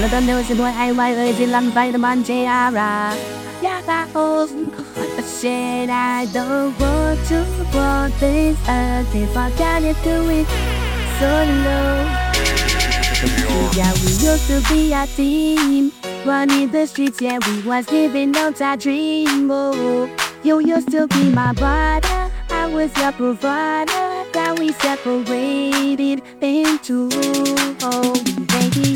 Let them know boy I why is it the man Jara Yeah that was I said I don't want to want this earth if I can't do it solo Yeah we used to be a team Running the streets yeah we was living out our dream oh You used to be my brother I was your provider Now we separated into oh baby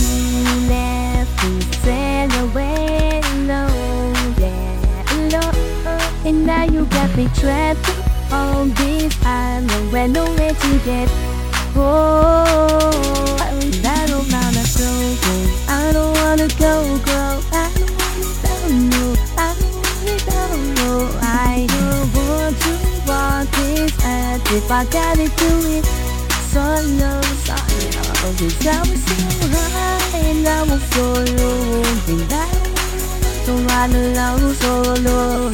got me trapped on this island where nowhere to get. Oh I don't wanna go go I don't wanna go go I don't wanna know I don't wanna know I don't want to walk this earth if I gotta do it. Solo solo Cause I was so high and I was so low. And I don't wanna alone solo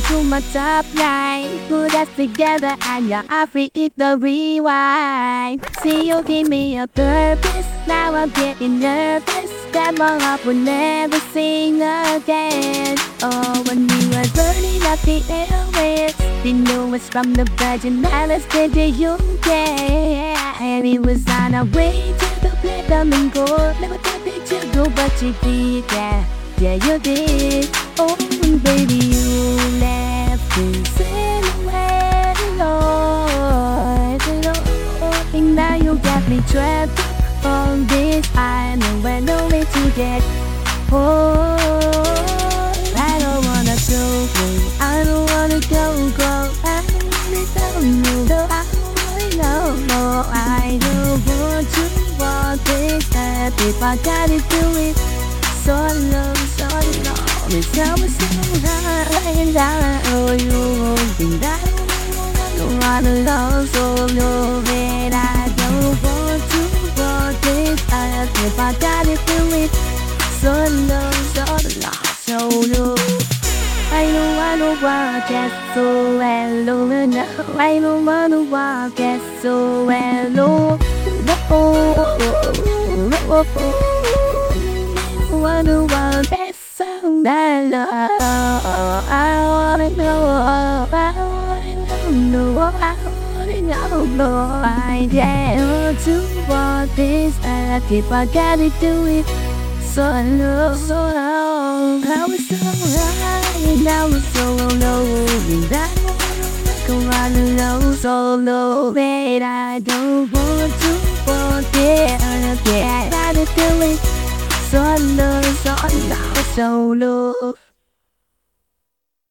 onto my top line. Put us together and you're free if the rewind. See you give me a purpose. Now I'm getting nervous. That my heart will never sing again. Oh, when we were burning up the airwaves Didn't know us from the Virgin Islands Did you yeah And we was on our way to the platinum and gold. Never thought that you'd go but you did. Yeah yeah, you did. Oh, baby, you left you got me trapped this no way to get home. I don't wanna. I don't wanna go, go. I wanna. I don't know, no. I don't want to this if I gotta do it solo, solo It's that I love And I to I gotta do it I wanna I oh, oh, oh, oh, oh that that. I know, I wanna know, I wanna know, no, I dare to want this earth if I gotta do it. So low, so long, I was so high and I was so low, and I go on low, so low that I don't want to want it, yeah, I gotta do it solo, solo, solo